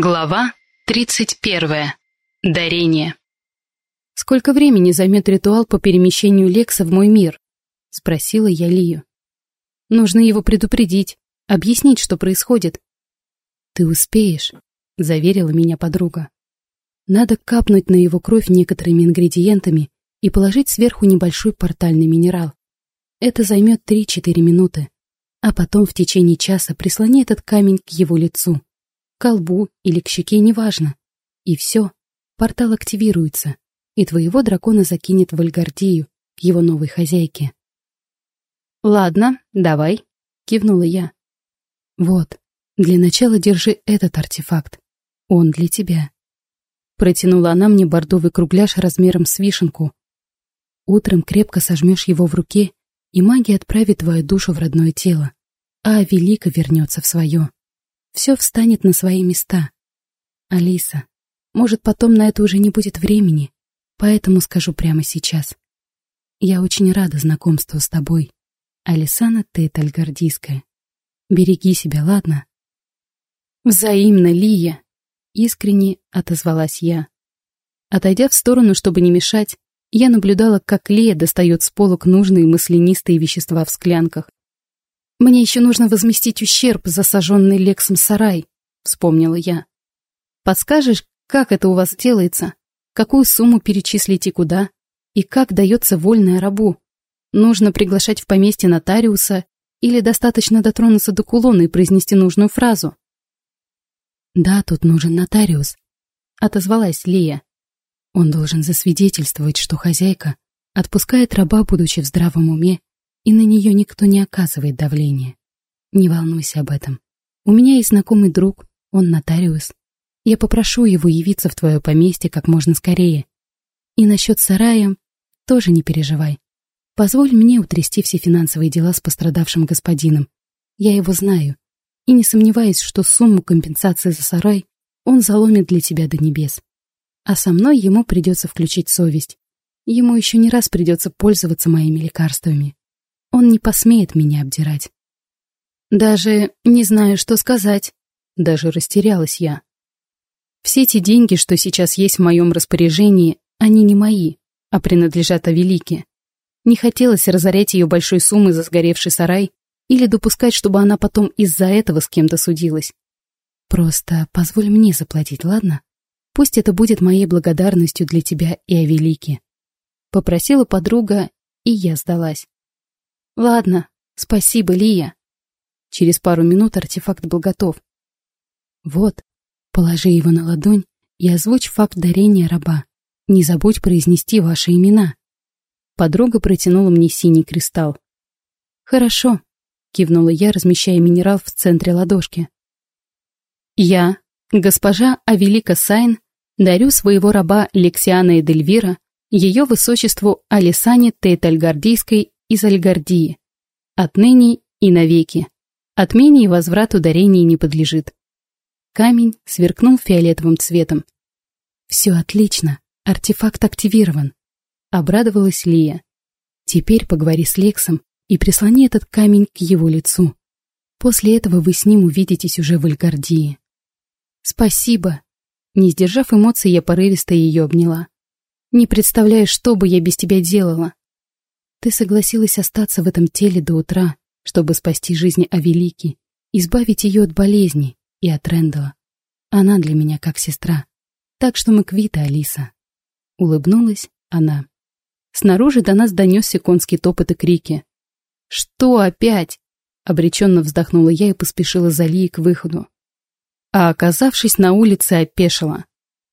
Глава 31. Дарение. «Сколько времени займет ритуал по перемещению Лекса в мой мир?» — спросила я Лию. «Нужно его предупредить, объяснить, что происходит». «Ты успеешь», — заверила меня подруга. «Надо капнуть на его кровь некоторыми ингредиентами и положить сверху небольшой портальный минерал. Это займет 3-4 минуты, а потом в течение часа прислони этот камень к его лицу» колбу или к щеке, неважно. И все, портал активируется, и твоего дракона закинет в Альгардию, к его новой хозяйке. «Ладно, давай», — кивнула я. «Вот, для начала держи этот артефакт. Он для тебя». Протянула она мне бордовый кругляш размером с вишенку. Утром крепко сожмешь его в руке, и магия отправит твою душу в родное тело, а Велика вернется в свое все встанет на свои места. Алиса, может, потом на это уже не будет времени, поэтому скажу прямо сейчас. Я очень рада знакомству с тобой. Алисана Тетальгардийская. Береги себя, ладно? Взаимно, Лия, искренне отозвалась я. Отойдя в сторону, чтобы не мешать, я наблюдала, как Лия достает с полок нужные маслянистые вещества в склянках. «Мне еще нужно возместить ущерб за сожженный Лексом сарай», — вспомнила я. «Подскажешь, как это у вас делается? Какую сумму перечислить и куда? И как дается вольная рабу? Нужно приглашать в поместье нотариуса или достаточно дотронуться до кулона и произнести нужную фразу?» «Да, тут нужен нотариус», — отозвалась Лия. «Он должен засвидетельствовать, что хозяйка отпускает раба, будучи в здравом уме и на нее никто не оказывает давления. Не волнуйся об этом. У меня есть знакомый друг, он нотариус. Я попрошу его явиться в твое поместье как можно скорее. И насчет сарая тоже не переживай. Позволь мне утрясти все финансовые дела с пострадавшим господином. Я его знаю. И не сомневаюсь, что сумму компенсации за сарай он заломит для тебя до небес. А со мной ему придется включить совесть. Ему еще не раз придется пользоваться моими лекарствами. Он не посмеет меня обдирать. Даже не знаю, что сказать. Даже растерялась я. Все те деньги, что сейчас есть в моем распоряжении, они не мои, а принадлежат Авелике. Не хотелось разорять ее большой суммой за сгоревший сарай или допускать, чтобы она потом из-за этого с кем-то судилась. Просто позволь мне заплатить, ладно? Пусть это будет моей благодарностью для тебя и Авелики. Попросила подруга, и я сдалась. «Ладно, спасибо, Лия». Через пару минут артефакт был готов. «Вот, положи его на ладонь и озвучь факт дарения раба. Не забудь произнести ваши имена». Подруга протянула мне синий кристалл. «Хорошо», — кивнула я, размещая минерал в центре ладошки. «Я, госпожа Авелика Сайн, дарю своего раба Лексиана Эдельвира ее высочеству Алисане Тейтальгардийской из Альгардии. Отныне и навеки. Отмене и возврату ударений не подлежит. Камень сверкнул фиолетовым цветом. «Все отлично, артефакт активирован», — обрадовалась Лия. «Теперь поговори с Лексом и прислони этот камень к его лицу. После этого вы с ним увидитесь уже в Альгардии». «Спасибо», — не сдержав эмоций, я порывисто ее обняла. «Не представляешь, что бы я без тебя делала. Ты согласилась остаться в этом теле до утра, чтобы спасти жизнь Авелики, избавить ее от болезни и от Рэндала. Она для меня как сестра. Так что мы квиты, Алиса. Улыбнулась она. Снаружи до нас донесся конский топот и крики. «Что опять?» Обреченно вздохнула я и поспешила за Лией к выходу. А оказавшись на улице, опешила.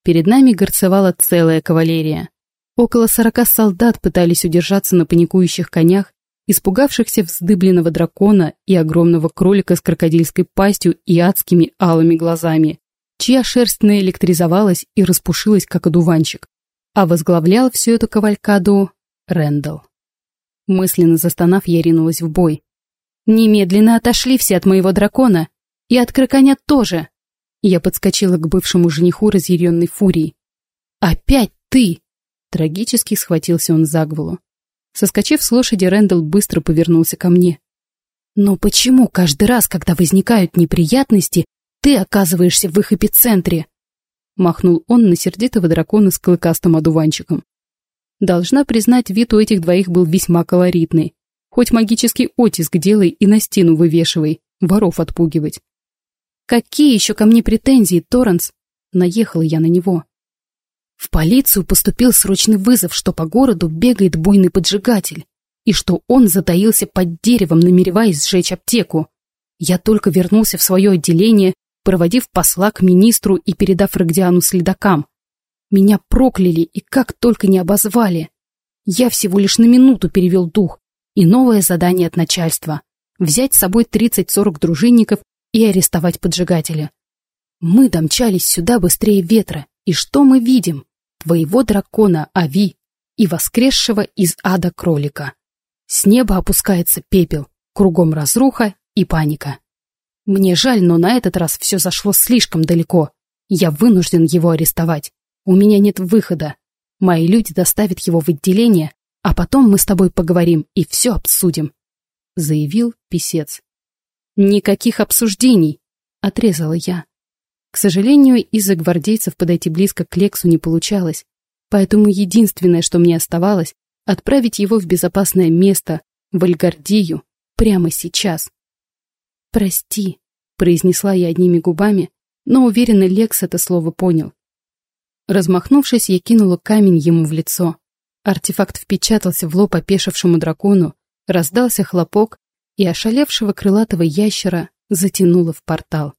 Перед нами горцевала целая кавалерия. Около сорока солдат пытались удержаться на паникующих конях, испугавшихся вздыбленного дракона и огромного кролика с крокодильской пастью и адскими алыми глазами, чья шерсть наэлектризовалась и распушилась, как одуванчик. А возглавлял всю эту кавалькаду Рэндалл. Мысленно застонав, я ринулась в бой. «Немедленно отошли все от моего дракона! И от кроконят тоже!» Я подскочила к бывшему жениху разъяренной фурией. «Опять ты!» Трагически схватился он за голову. Соскочив с лошади, Рэндалл быстро повернулся ко мне. «Но почему каждый раз, когда возникают неприятности, ты оказываешься в их эпицентре!» Махнул он на сердитого дракона с клыкастым одуванчиком. Должна признать, вид у этих двоих был весьма колоритный. Хоть магический оттиск делай и на стену вывешивай, воров отпугивать. «Какие еще ко мне претензии, Торренс?» Наехала я на него. В полицию поступил срочный вызов, что по городу бегает буйный поджигатель, и что он затаился под деревом, намереваясь сжечь аптеку. Я только вернулся в свое отделение, проводив посла к министру и передав Рогдиану следакам. Меня прокляли и как только не обозвали. Я всего лишь на минуту перевел дух, и новое задание от начальства — взять с собой 30-40 дружинников и арестовать поджигателя. Мы домчались сюда быстрее ветра, и что мы видим? Твоего дракона Ави и воскресшего из ада кролика. С неба опускается пепел, кругом разруха и паника. Мне жаль, но на этот раз все зашло слишком далеко. Я вынужден его арестовать. У меня нет выхода. Мои люди доставят его в отделение, а потом мы с тобой поговорим и все обсудим», — заявил писец. «Никаких обсуждений», — отрезала я. К сожалению, из-за гвардейцев подойти близко к Лексу не получалось, поэтому единственное, что мне оставалось, отправить его в безопасное место, в Альгардию, прямо сейчас. «Прости», — произнесла я одними губами, но уверенно Лекс это слово понял. Размахнувшись, я кинула камень ему в лицо. Артефакт впечатался в лоб опешившему дракону, раздался хлопок, и ошалевшего крылатого ящера затянуло в портал.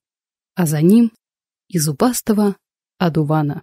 А за ним и зубастого одувана.